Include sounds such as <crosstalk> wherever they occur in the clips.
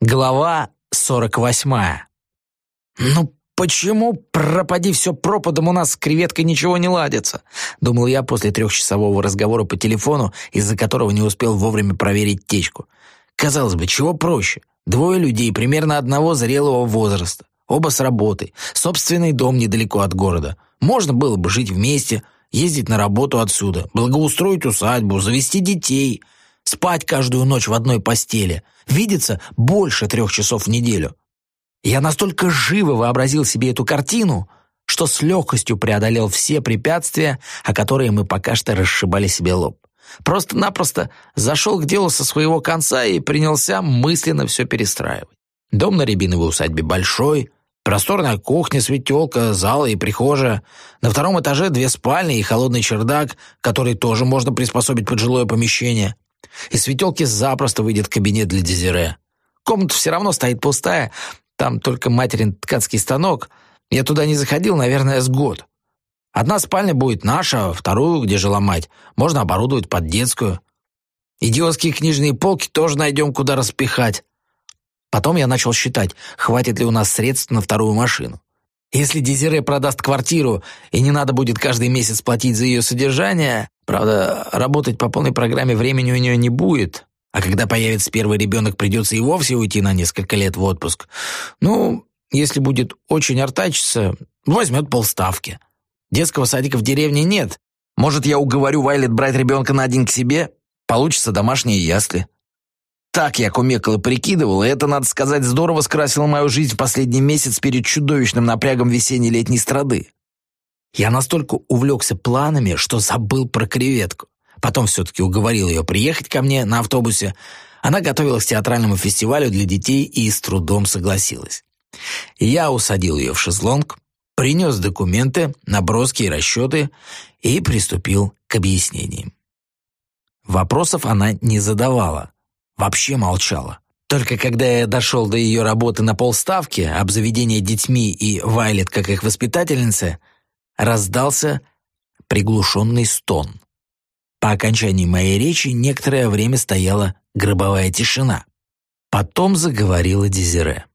Глава сорок восьмая. «Ну почему, пропади все пропадом, у нас с креветкой ничего не ладится?» Думал я после трехчасового разговора по телефону, из-за которого не успел вовремя проверить течку. Казалось бы, чего проще? Двое людей примерно одного зрелого возраста. Оба с работы. Собственный дом недалеко от города. Можно было бы жить вместе, ездить на работу отсюда, благоустроить усадьбу, завести детей — спать каждую ночь в одной постели, видеться больше трех часов в неделю. Я настолько живо вообразил себе эту картину, что с легкостью преодолел все препятствия, о которые мы пока что расшибали себе лоб. Просто-напросто зашел к делу со своего конца и принялся мысленно все перестраивать. Дом на Рябиновой усадьбе большой, просторная кухня, светелка, зала и прихожая. На втором этаже две спальни и холодный чердак, который тоже можно приспособить под жилое помещение. Из светелки запросто выйдет кабинет для Дезире. Комната все равно стоит пустая, там только материн ткацкий станок. Я туда не заходил, наверное, с год. Одна спальня будет наша, вторую, где жила мать, можно оборудовать под детскую. Идиотские книжные полки тоже найдем, куда распихать. Потом я начал считать, хватит ли у нас средств на вторую машину. Если Дезире продаст квартиру и не надо будет каждый месяц платить за ее содержание, правда, работать по полной программе времени у нее не будет, а когда появится первый ребенок, придется и вовсе уйти на несколько лет в отпуск. Ну, если будет очень артачиться, возьмет полставки. Детского садика в деревне нет. Может, я уговорю Вайлет брать ребенка на день к себе? Получится домашние ясли. Так я кумекал и прикидывал, и это, надо сказать, здорово скрасило мою жизнь в последний месяц перед чудовищным напрягом весенней-летней страды. Я настолько увлекся планами, что забыл про креветку. Потом все-таки уговорил ее приехать ко мне на автобусе. Она готовилась к театральному фестивалю для детей и с трудом согласилась. Я усадил ее в шезлонг, принес документы, наброски и расчеты и приступил к объяснениям. Вопросов она не задавала, вообще молчала. Только когда я дошел до ее работы на полставки, обзаведения детьми и Вайлет как их воспитательницы, раздался приглушенный стон. По окончании моей речи некоторое время стояла гробовая тишина. Потом заговорила Дезире.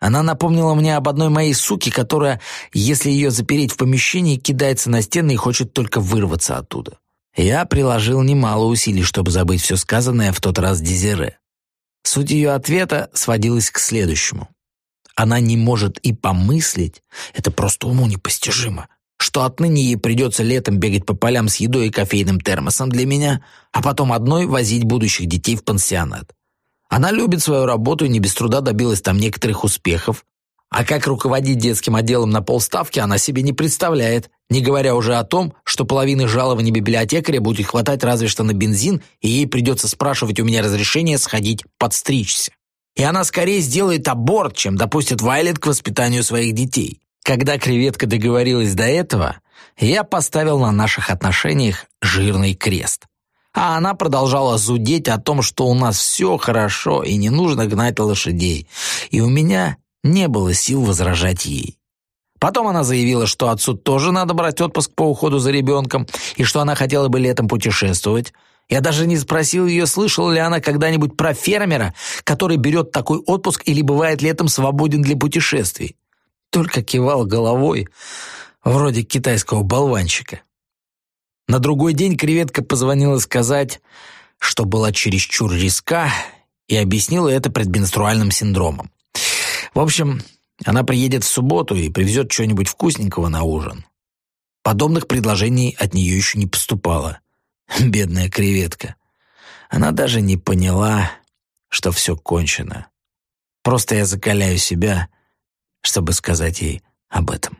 Она напомнила мне об одной моей суке, которая, если ее запереть в помещении, кидается на стены и хочет только вырваться оттуда. Я приложил немало усилий, чтобы забыть все сказанное в тот раз Дезире. Суть ее ответа сводилась к следующему. Она не может и помыслить, это просто уму непостижимо, что отныне ей придется летом бегать по полям с едой и кофейным термосом для меня, а потом одной возить будущих детей в пансионат. Она любит свою работу и не без труда добилась там некоторых успехов, а как руководить детским отделом на полставки она себе не представляет, не говоря уже о том, что половины жалований библиотекаря будет хватать разве что на бензин, и ей придется спрашивать у меня разрешение сходить подстричься. И она скорее сделает аборт, чем допустит Вайлет к воспитанию своих детей. Когда креветка договорилась до этого, я поставил на наших отношениях жирный крест. А она продолжала зудеть о том, что у нас все хорошо и не нужно гнать лошадей. И у меня не было сил возражать ей. Потом она заявила, что отцу тоже надо брать отпуск по уходу за ребенком и что она хотела бы летом путешествовать. Я даже не спросил ее, слышала ли она когда-нибудь про фермера, который берет такой отпуск или бывает летом свободен для путешествий. Только кивал головой, вроде китайского болванчика. На другой день креветка позвонила сказать, что была чересчур риска, и объяснила это предменструальным синдромом. В общем, она приедет в субботу и привезет что-нибудь вкусненького на ужин. Подобных предложений от нее еще не поступало. <laughs> Бедная креветка. Она даже не поняла, что все кончено. Просто я закаляю себя, чтобы сказать ей об этом.